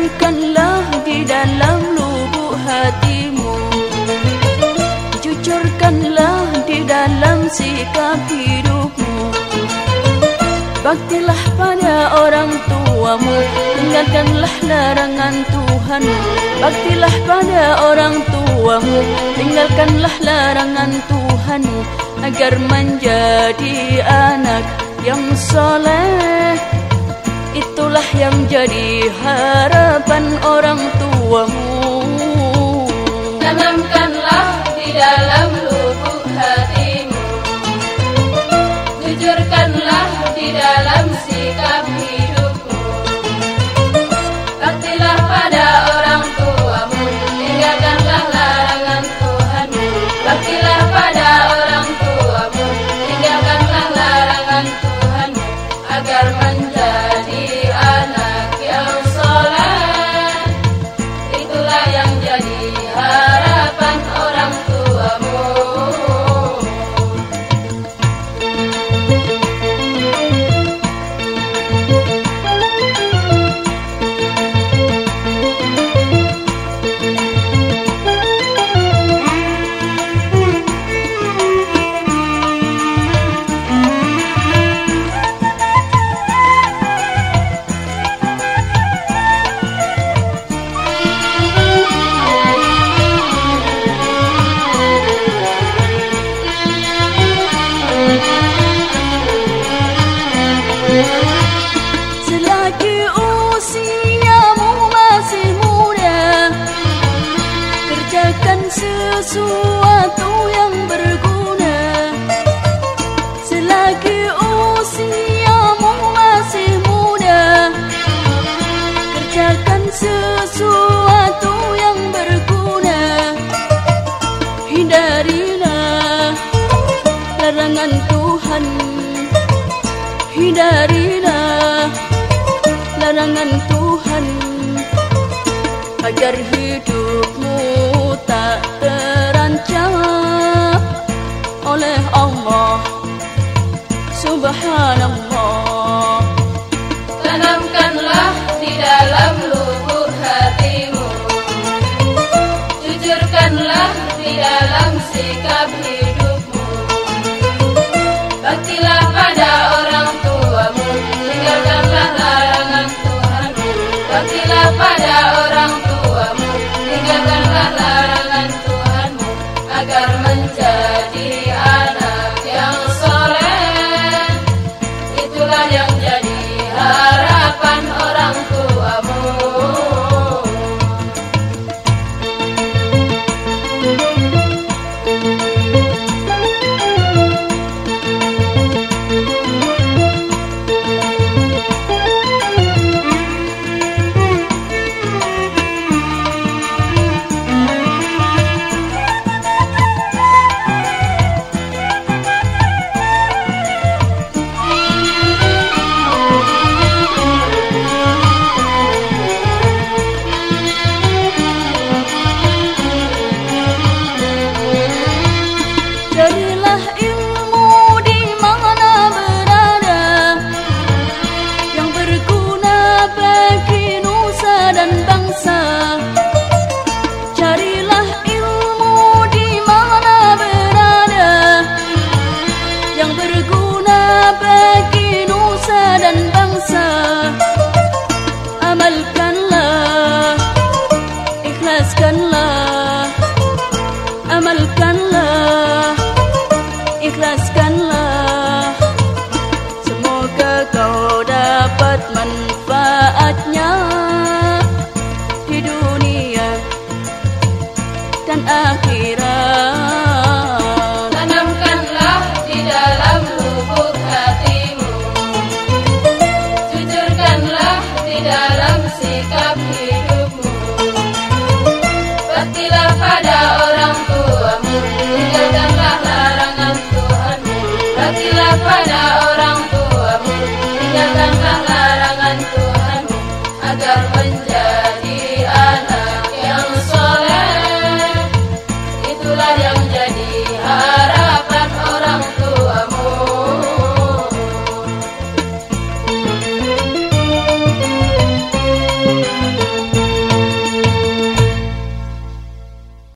tanamkanlah di dalam lubuk hatimu. Jujurkanlah di dalam sikap hidupmu. Baktilah pada orang tuamu. Tinggalkanlah larangan Tuhan. Baktilah pada orang tuamu. Tinggalkanlah larangan Tuhan Agar menjadi anak yang soleh itulah yang jadi harapan sesuatu yang berguna. Selagi usiamu masih muda Kerjakan sesuatu yang berguna. Hindarilah larangan Tuhan. Hindarilah larangan Tuhan. Agar hidupmu tak terancam oleh Allah. Subhanallah.